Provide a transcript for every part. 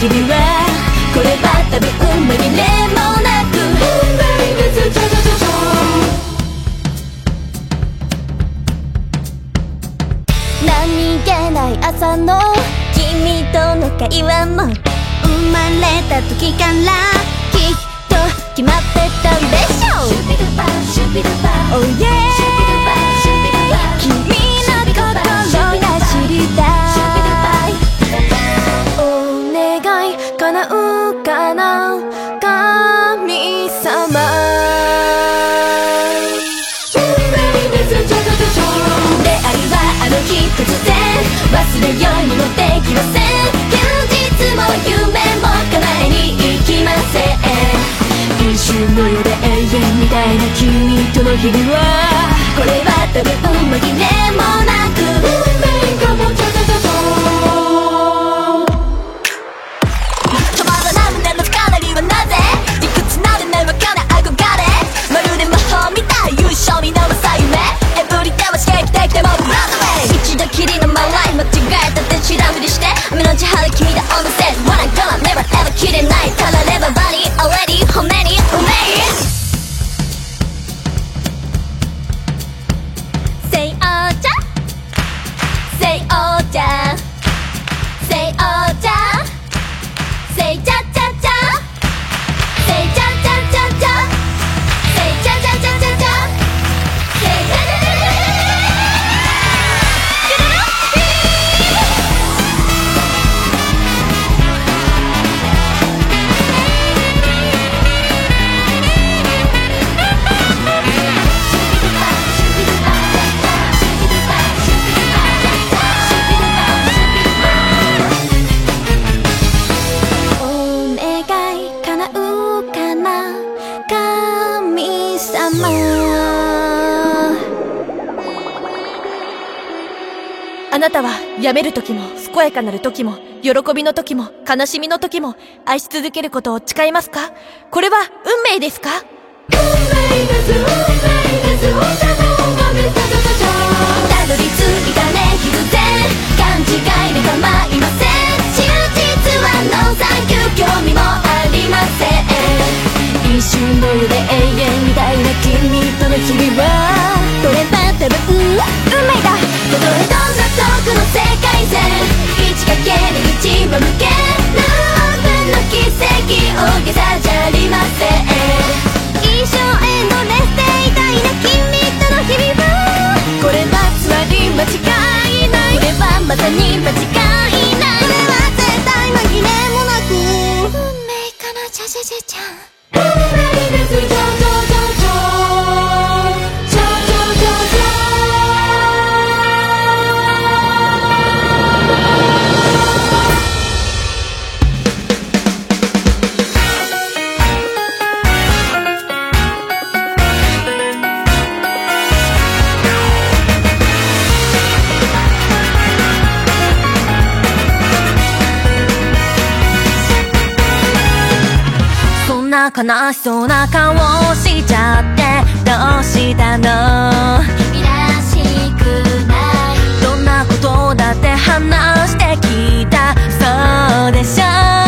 君はこれば食べうまになる時も、喜びの時も、悲しみの時も、愛し続けることを誓いますか？これは運命ですか？運命です、運命です、お茶のたたたた。たどり着いたね、必然。勘違いで構いません。真実はノンサンキュー、興味もありません。一瞬の腕永遠みたいな君との日々は、これは多分、運命だ。たとえどんな遠くのせいは無限ルーブの奇跡大げさじゃありませ。ん一生へのレていたいな君との日々はこれはつまり間違いないこれはまさに間違いないこれは絶対紛れもなく運命かなジャジャジャちゃん Everybody 悲しそうな顔しちゃってどうしたの？君らしくないどんなことだって話してきた。そうでしょ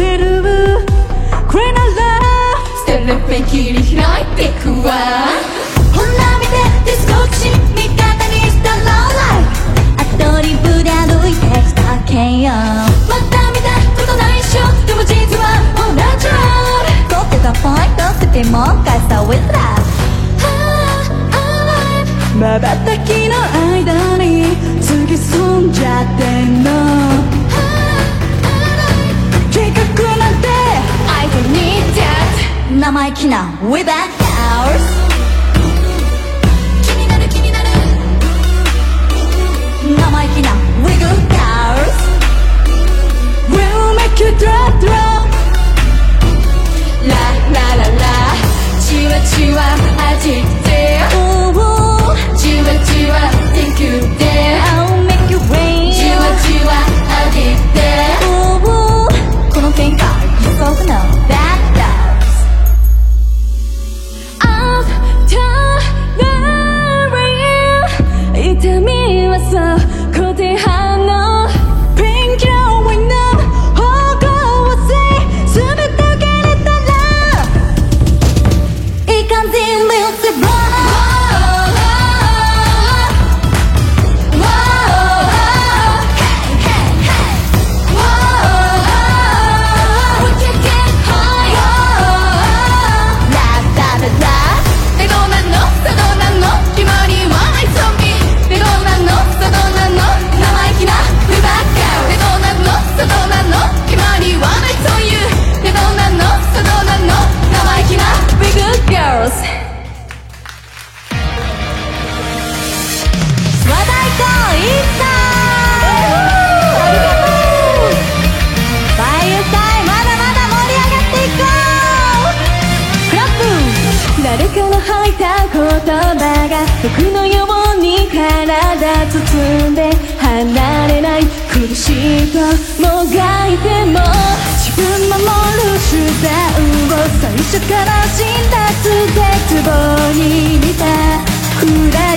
ってる。くらいなら。ステレペン切り開いてくわ。ほら見てディスコ口味方にしたローライ。アドリブで歩いてきたけよまた見たことないっしょでも実は同じロー取ってたポイントってもう返した with love まばたきの間に次進んじゃってんの生意気な We back hours 気になる気になる生意気な We good girls We'll make you drop drop ララララじわじわ味ってじわじわ Thank you there I'll make you rain じわじわ味ともがいても自分守る手段を最初から死んだ絶望に似た暗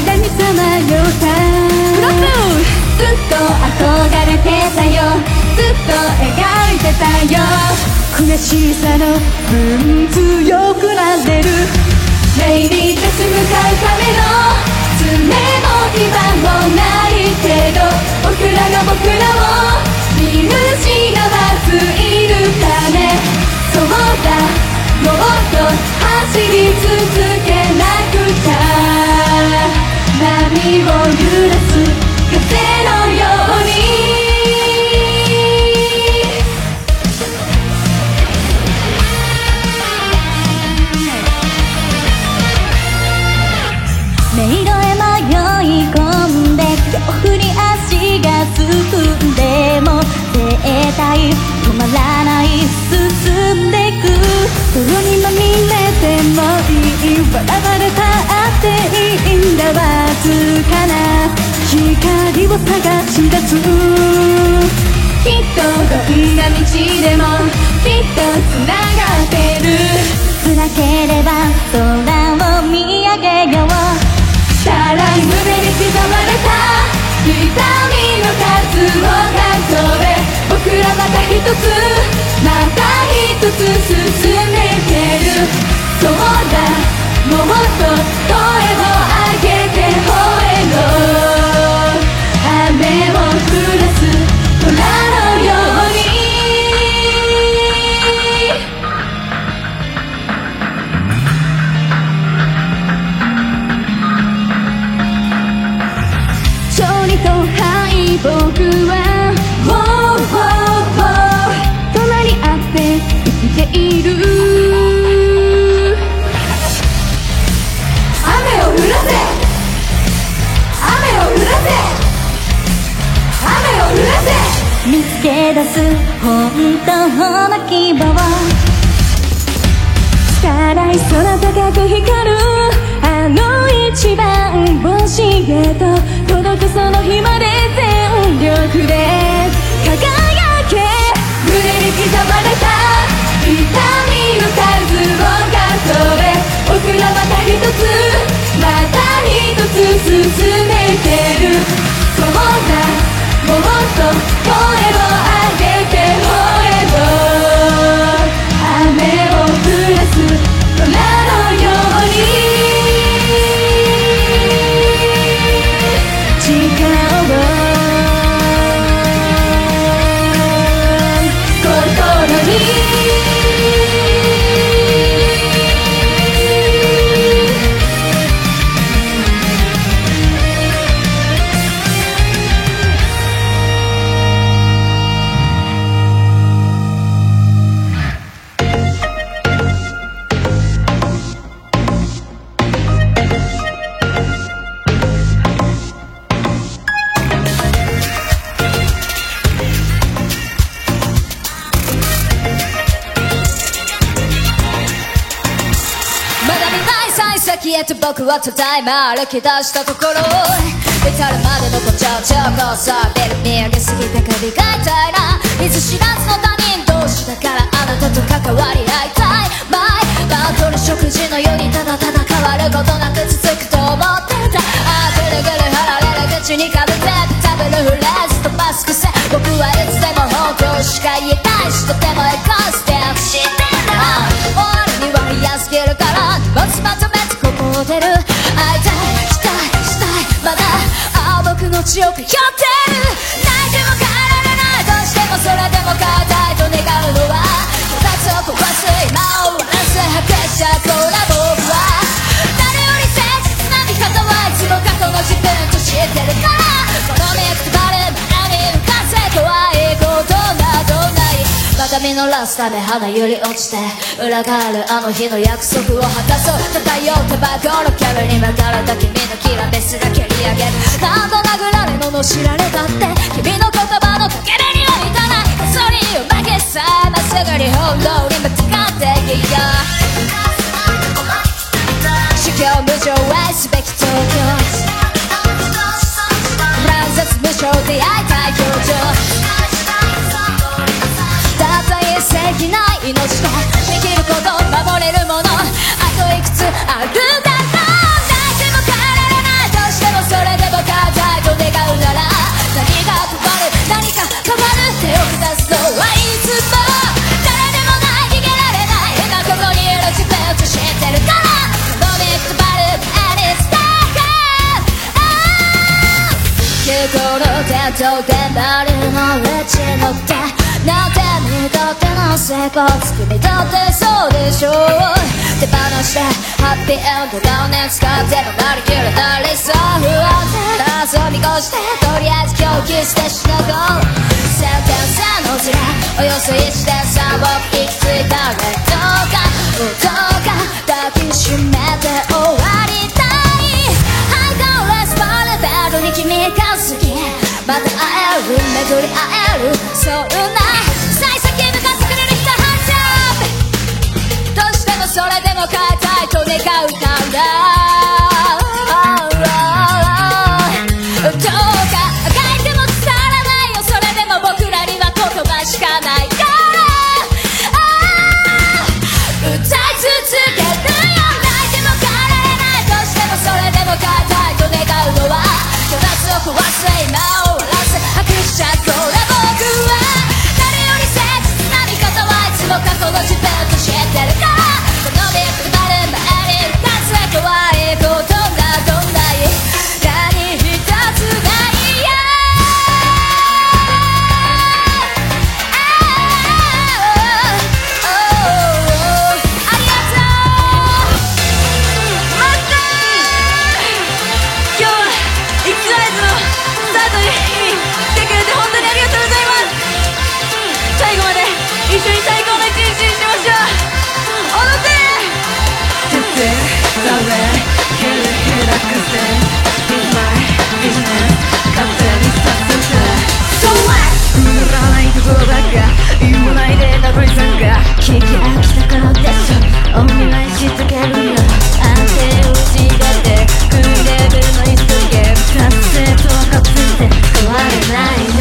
闇さまよったずっと憧れてたよずっと描いてたよ悔しさの分強くなれる目に立つ向か？うための爪も牙もないけど僕らが僕らを見失わずいるためそうだ。もっと走り続けなくちゃ。波を揺らす風のように。絶対止まらない進んでく泥にまみれてもいい笑われたっていいんだわずかな光を探し出すきっとどんな道でもきっとつながってる辛ければ空を見上げようさらに胸に刻まれた痛みの数を数え僕らまた一つまた一つ進めてる。そうだもっとただいま歩き出したところ。至るまでのごちゃちゃこそビル見上げすぎて首が痛いな。見ず知らずの他人同士だからあなたと関わり合いたい。バイバートル食事のようにただただ変わることなく続くと思ってたあーぐるぐる貼られる口にかぶって食べるフレーズとバス癖僕はいつでも本当しか言えないしとてもエコステップしてんだ。俺には嫌すぎるから。まずまとめて。ああ僕の血を通ってる。泣いても帰られないどうしてもそれでも変えたいと願うのは。こたつを壊す今を笑わせ果てしちゃうこら僕は。誰より切な味方はいつも過去の自分と知ってる。ないまた実らすた。め花より落ちて裏返るあの日の約束を果たそう漂ってばこのキャブに巻かれた君のきらめすが蹴り上げる何度殴られ罵られたって君の言葉の欠け目には満たないそれを負けさえまっすぐに本当に向かっていよ主教無常愛すべき東京乱雑無償出会いたい表情たった一石な命とできること守れるものあといくつあるだ。ろう泣いても帰られないどうしてもそれでも変えたいと願うなら何が変わる？何か変わる手を下すのはいつも誰でもない。逃げられない今ここにいる自分と知ってるからこのビッグバル and it's dark 急行の伝統でバルのレジ乗ってなんて見とっての成功つくみ取ってそうでしょう手放してハッピーエンドがね使ってもなりきれないそう不安定な遊び越してとりあえず狂気してしのごう先天性のズレおよそ1.3を行き着いたレッドか音が抱きしめて終わりたいハイドレスバレベルに君が好きまた会える巡り会えるそんなそれでも変えたいと願うたんだ。どうか書いても伝わらないよ。それでも僕らには言葉しかないから。歌い続けるよ。泣いても変えられない。どうしてもそれでも変えたいと願うのは。虚脱を壊す今を終わらせ。拍しちゃこら僕は。誰より切な味方はいつも過去の自分と知ってるかが聞き飽きたからです。おいしけるよ安定をしがてクイベルの一人ゲーム達成とはかついて変わらない。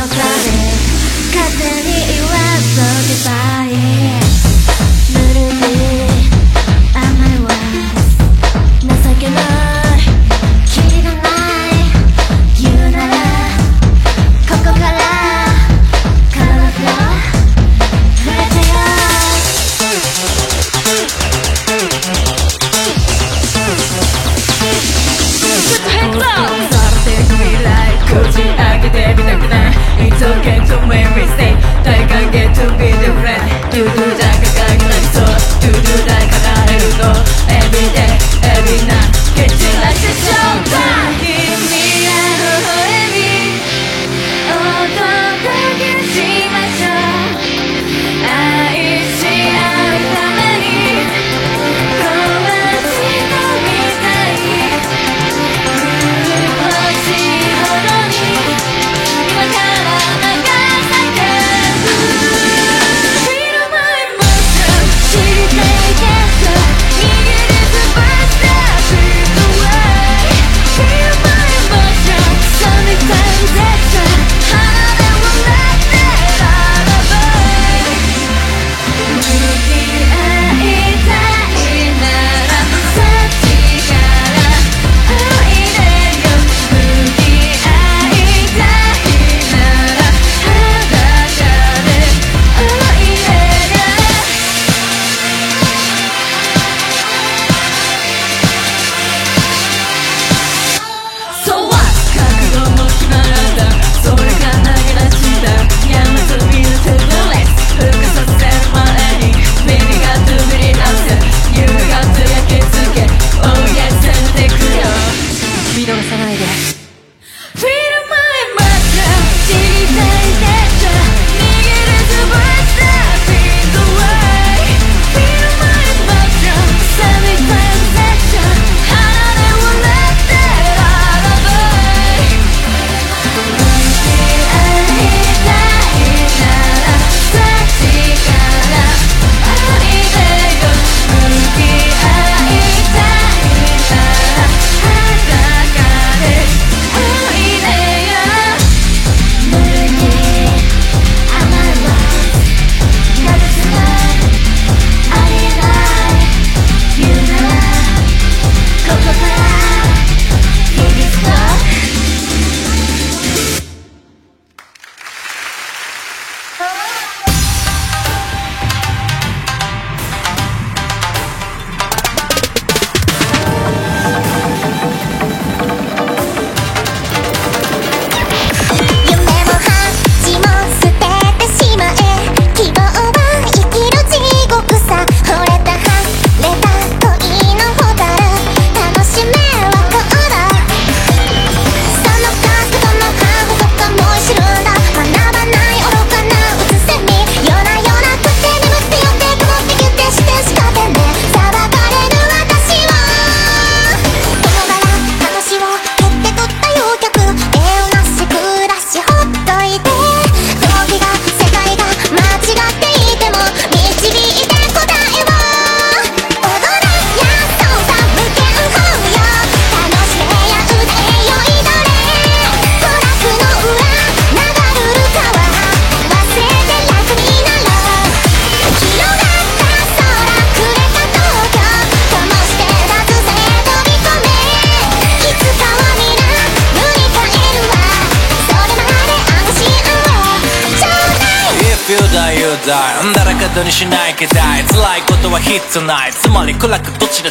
つない。つまり暗くどちら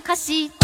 歌詞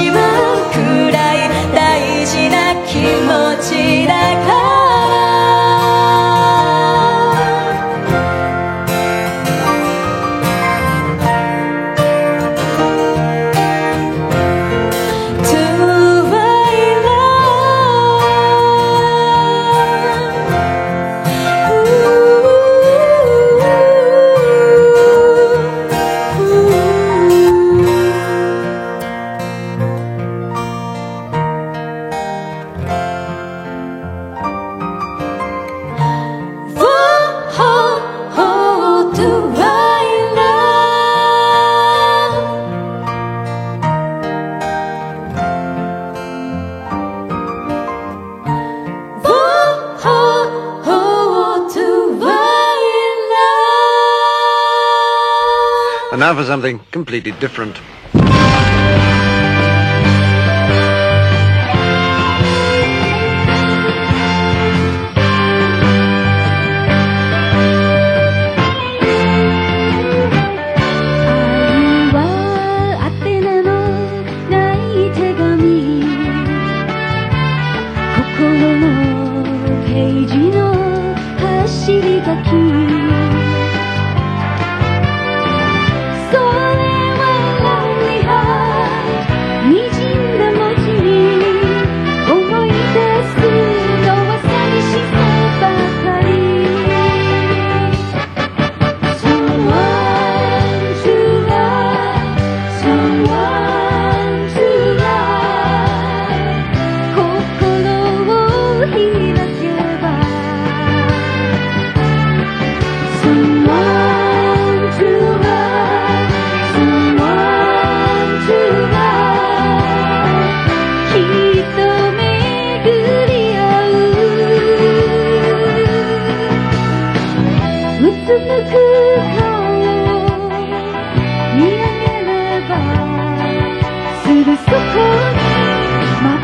しぶ something completely different.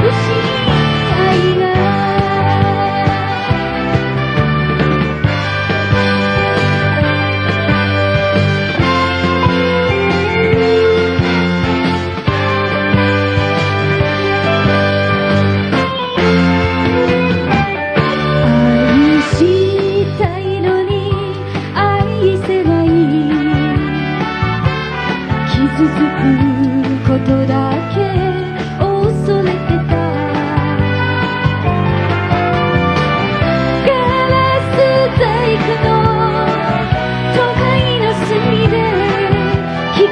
傷つくことだ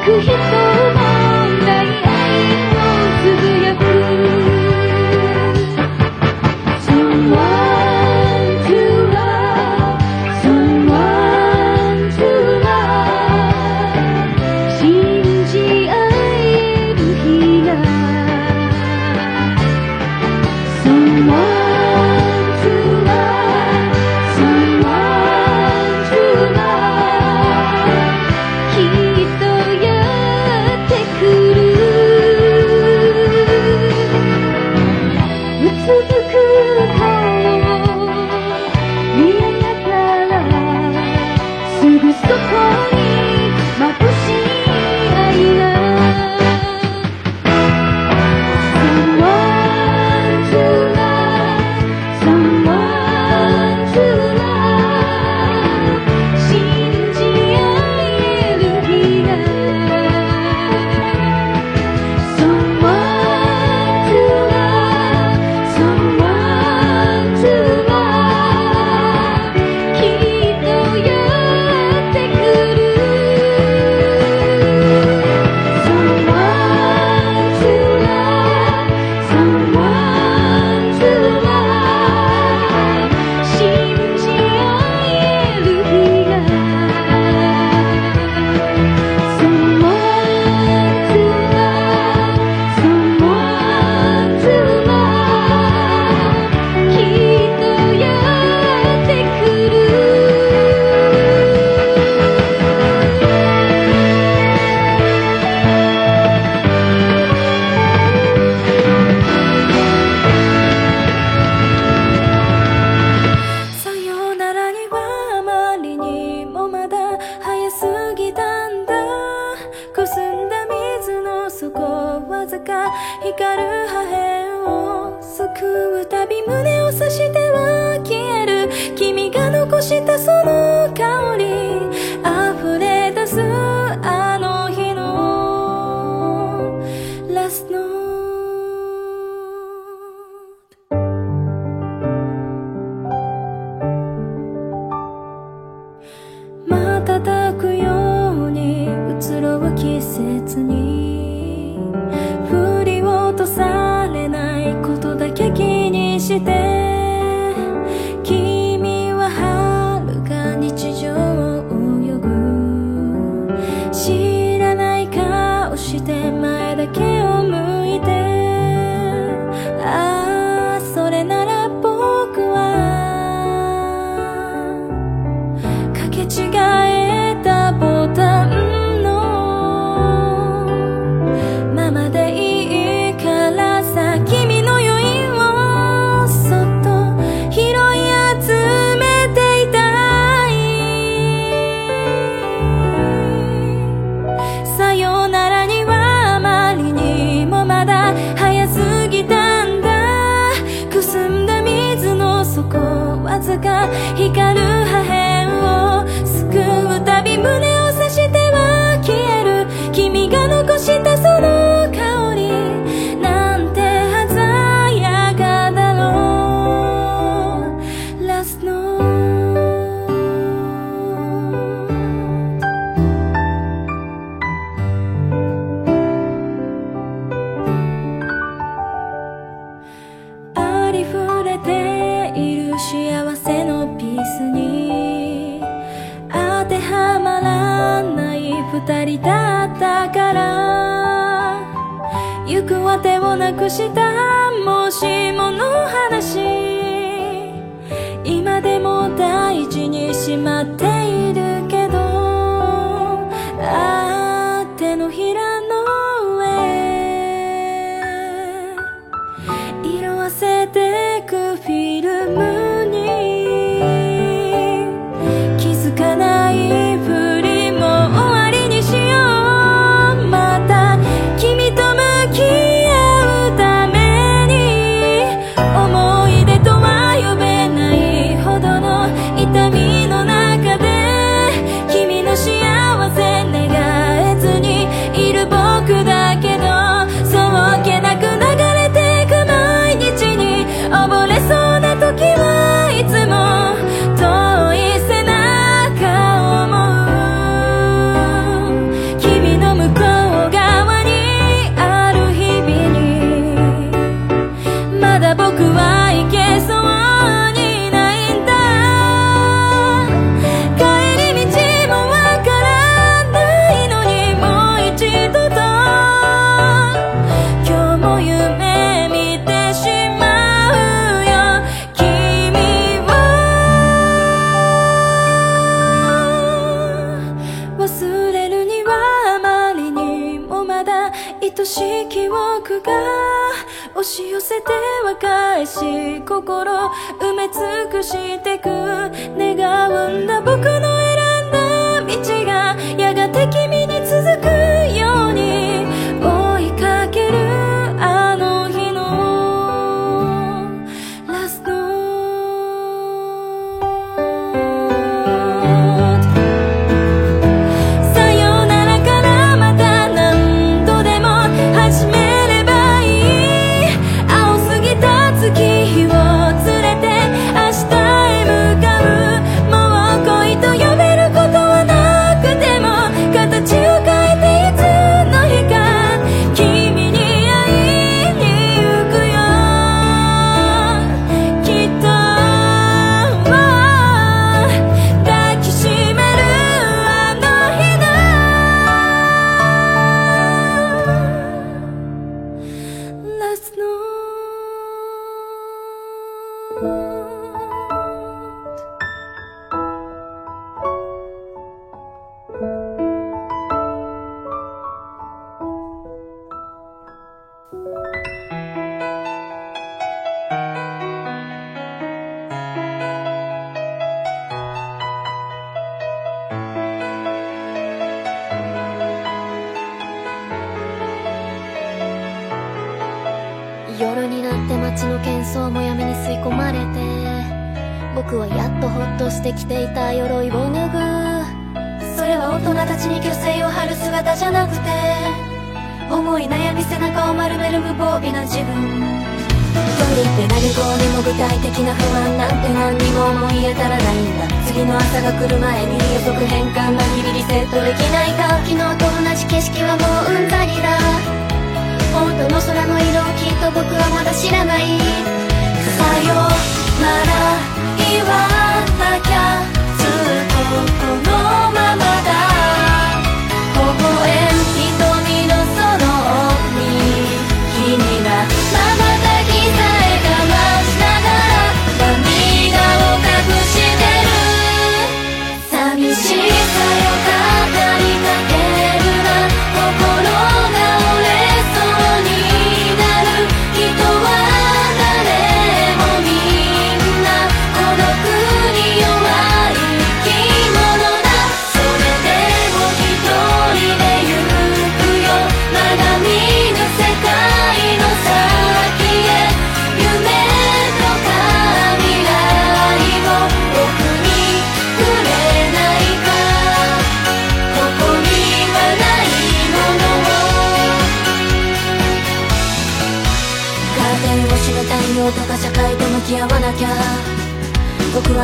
く人を問題愛を継ぐ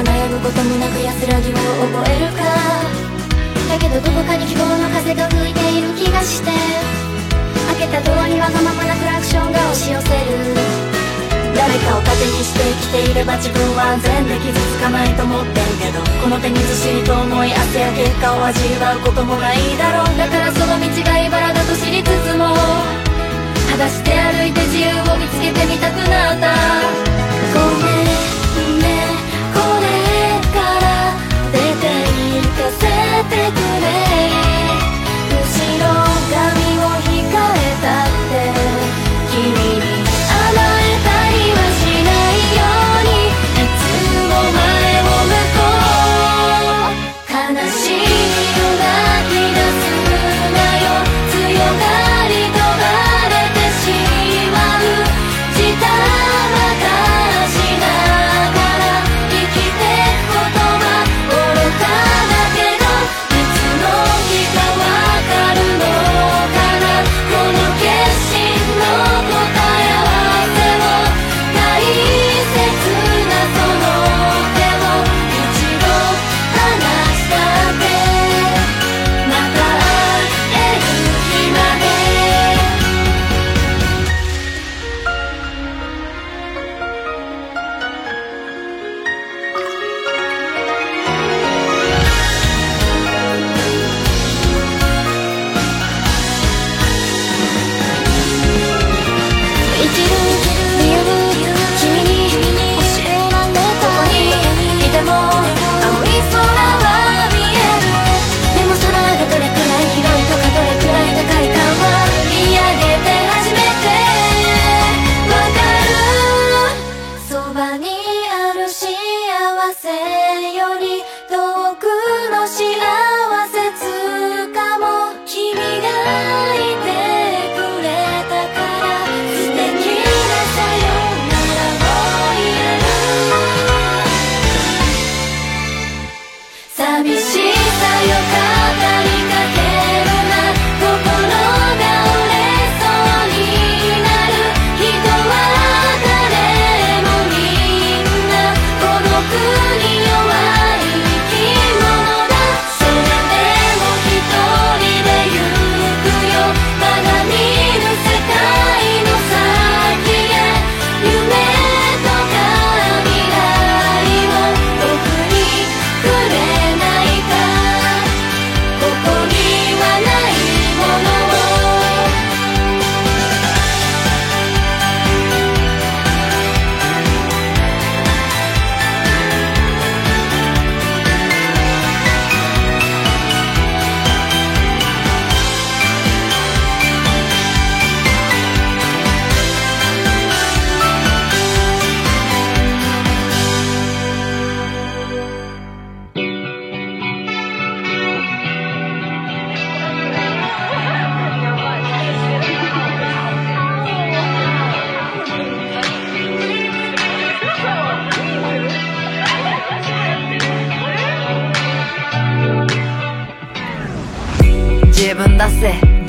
悩むこともなく安らぎを覚えるか。だけどどこかに希望の風が吹いている気がして。開けたドアにわがままなクラクションが押し寄せる。誰かを盾にして生きていれば自分は安全で傷つかないと思ってるけどこの手にずしりと思い汗や結果を味わうこともないだろう。だからその道が茨だと知りつつも裸足して歩いて自由を見つけてみたくなった。te segurei.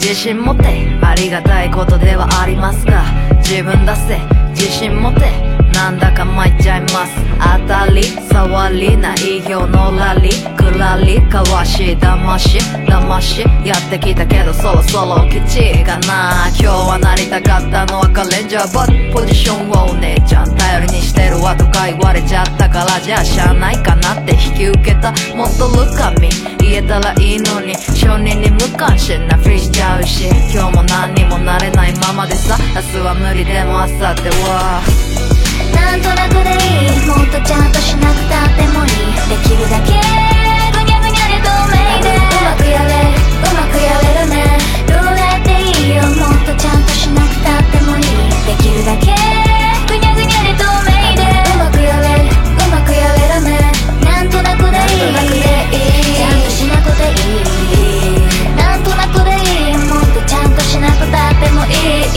自信持ってありがたいことではありますが自分出せ自信持ってなんだか参っちゃいます。当たり障りない表のラリくらりかわし騙し騙しやってきたけどそろそろ基地かな。今日はなりたかったのはカレンジャーバッポジションをお姉ちゃん頼りにしてるわとか言われちゃったからじゃあしゃあないかなって引き受けた。もっとルカミ言えたらいいのに。承認に無関心なふりしちゃうし今日も何にもなれないままでさ。明日は無理でも明後日は。なんとなくでいい。もっとちゃんとしなくたってもいい。できるだけぐにゃぐにゃで透明でうまくやれ。うまくやれるね。どうだっていいよ。もっとちゃんとしなくたってもいい。できるだけていいなんとなくでいいもっとちゃんとしなくたってもいい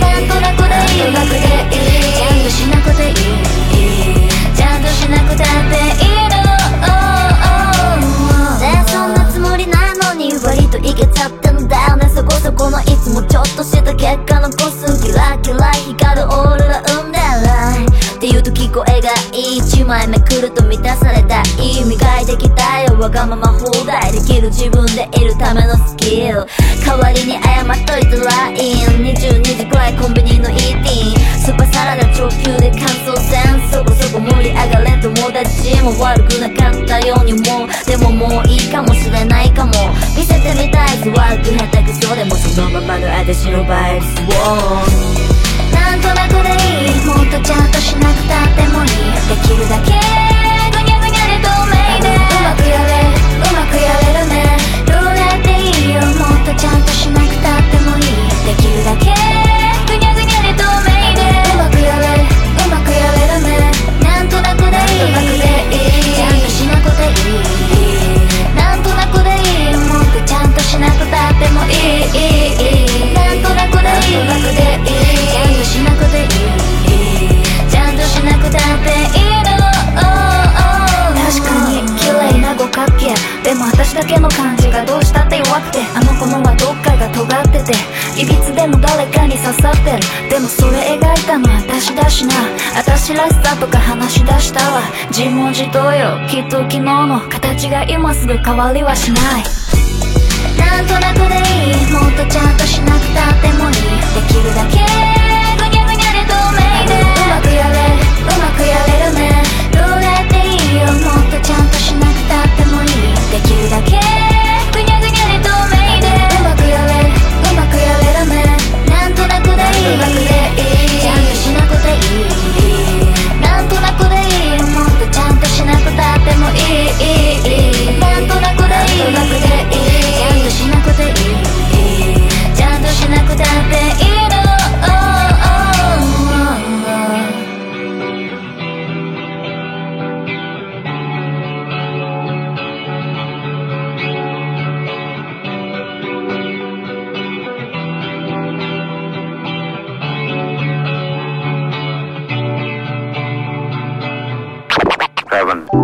なんとなくでいいなんとなくでいいちゃんとしなくていいちゃんとしなくたっていいのねそんなつもりなのに割といけちゃってんだよねそこそこのいつもちょっとした結果残す。キラキラ光るオーロラ生んでる。って言うと聞こえがいい一枚目来ると満たされたい磨いてきたよわがまま放題できる自分でいるためのスキル。代わりに謝っといたらいい22時くらいコンビニのイーティン。スーパーサラダ直球で乾燥せんそこそこ盛り上がれん友達も悪くなかったようにもでももういいかもしれないかも。見せてみたいぞ。悪く下手くそでも。そのままの私のバイブス。をなんとなくでいいもっとちゃんとしなくたってもいい。できるだけぐにゃぐにゃで透明でうまくやれうまくやれるねどうやっていいよもっとちゃんとしなくたってもいい。できるだけだけの感じがどうしたって弱くて。あの子のはどっかが尖ってて。いびつでも誰かに刺さってる。でもそれ描いたのは私だしな。私らしさとか話し出したわ。自問自答よ。きっと昨日の形が今すぐ変わりはしない。なんとなくでいい。もっとちゃんとしなくたってもいい。できるだけぐにゃぐにゃで透明でうまくやれ。うまくやれるね。どうだっていいよ。もっとちゃんとしなくたってもいい。できるだけ。ぐにゃぐにゃで透明でうまくやれ。うまくやれるね。なんとなくでいい。うまくでいい。ちゃんとしなくていい。なんとなくでいい。もっとちゃんとしなくたってもいい。なんとなくでいい。うまくでいい。ちゃんとしなくていい。ちゃんとしなくたっていいの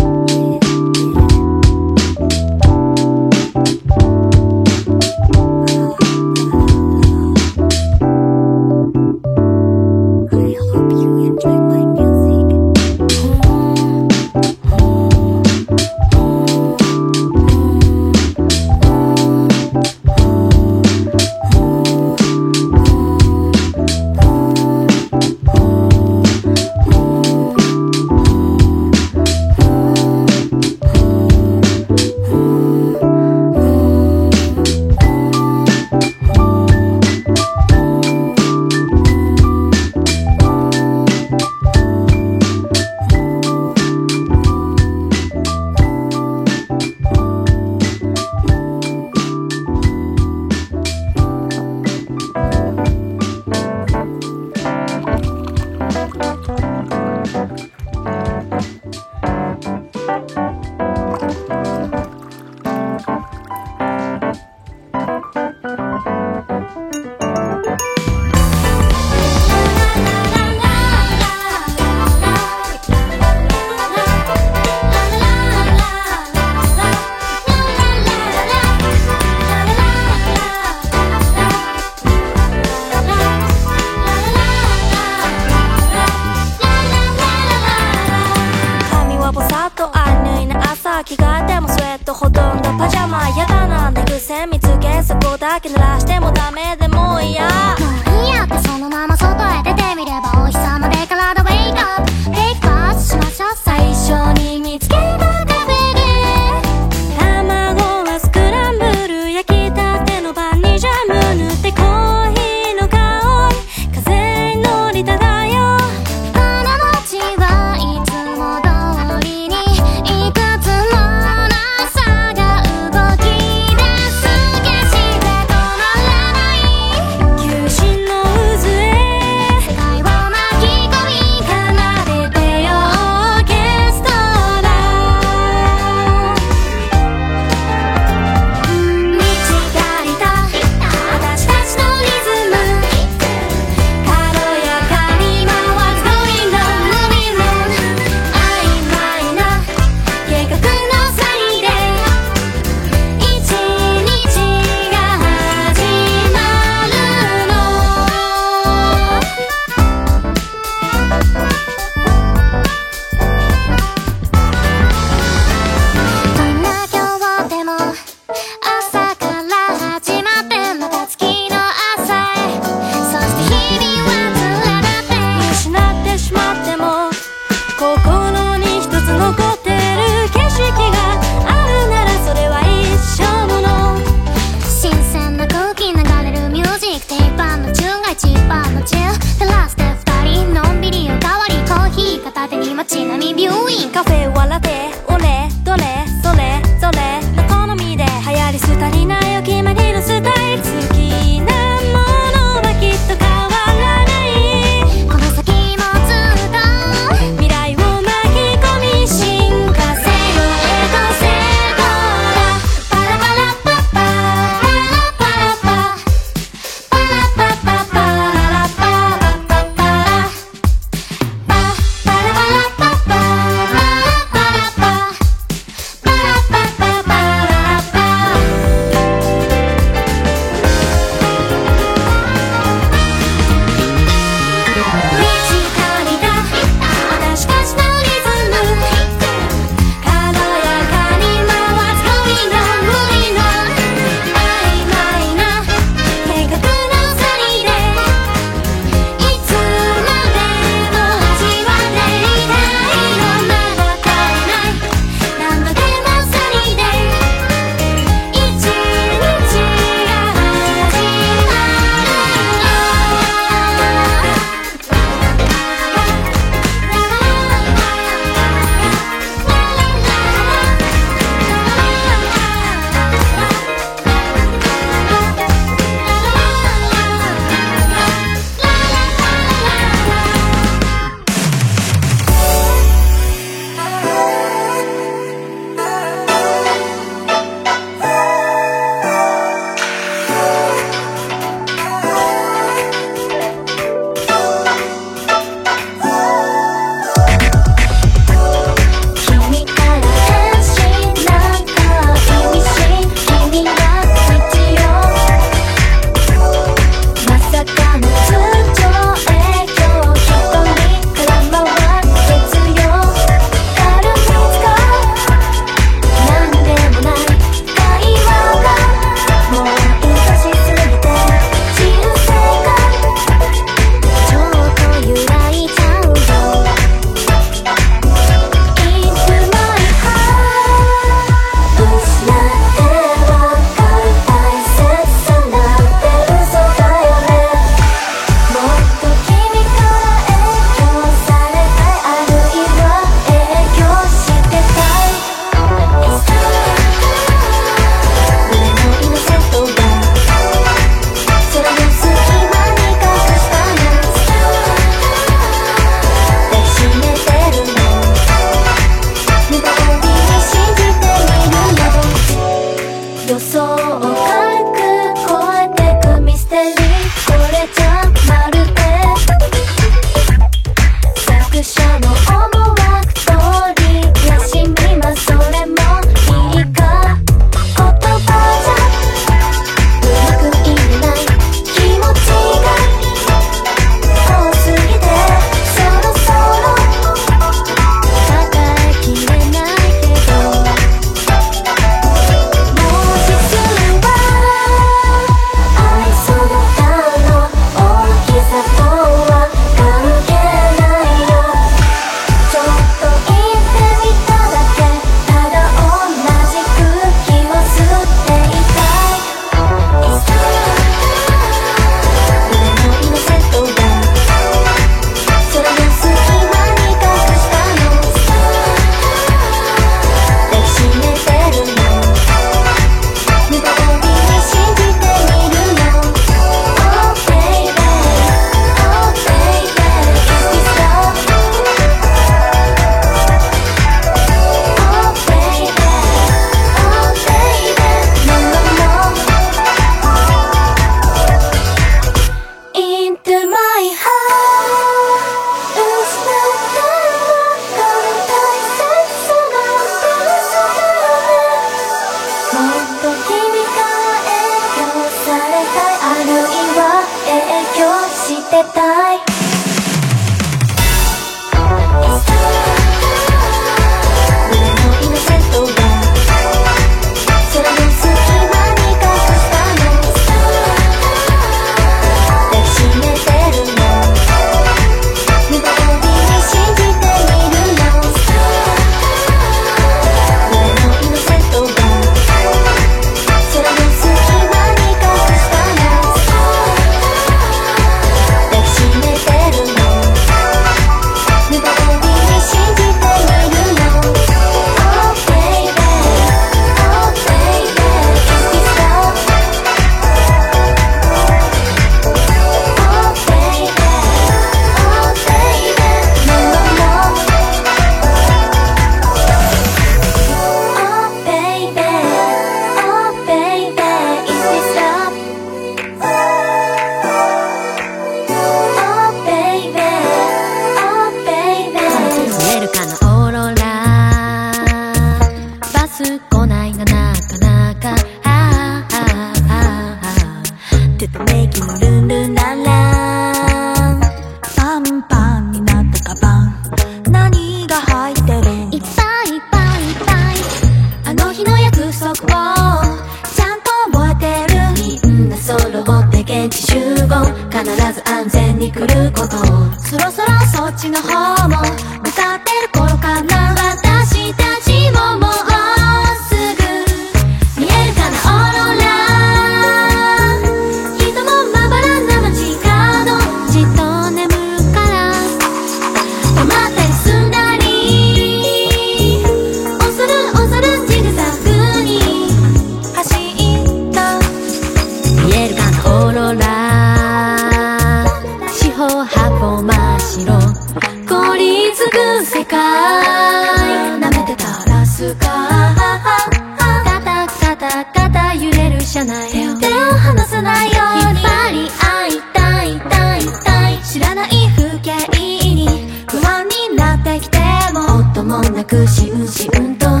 なくしんしんと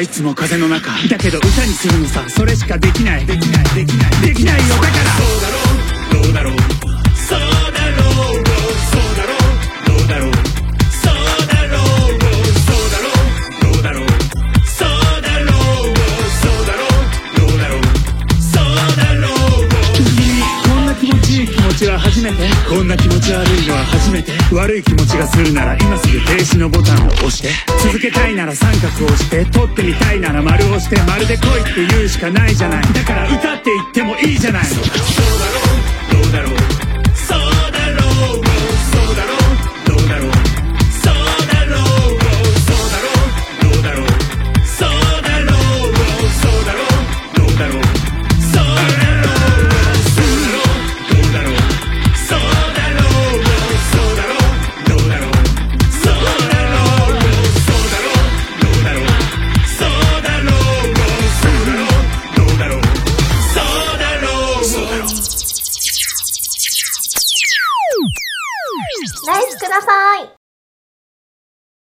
いつも風の中。だけど歌にするのさそれしかできない。できないできないできないよだから。そうだろうどうだろうそうだろうそうだろうどうだろうそうだろうそうだろうどうだろうそうだろうそうだろうどうだろうそうだろう君こんな気持ちいい気持ちは初めて。こんな気持ち悪いのは初めて。悪い気持ちがするなら今すぐ停止のボタンを押して。続けいなら三角をして取ってみたいなら丸をしてまるでいって言うしかないじゃない。だから歌って言ってもいいじゃない。そうだろう？どうだろう？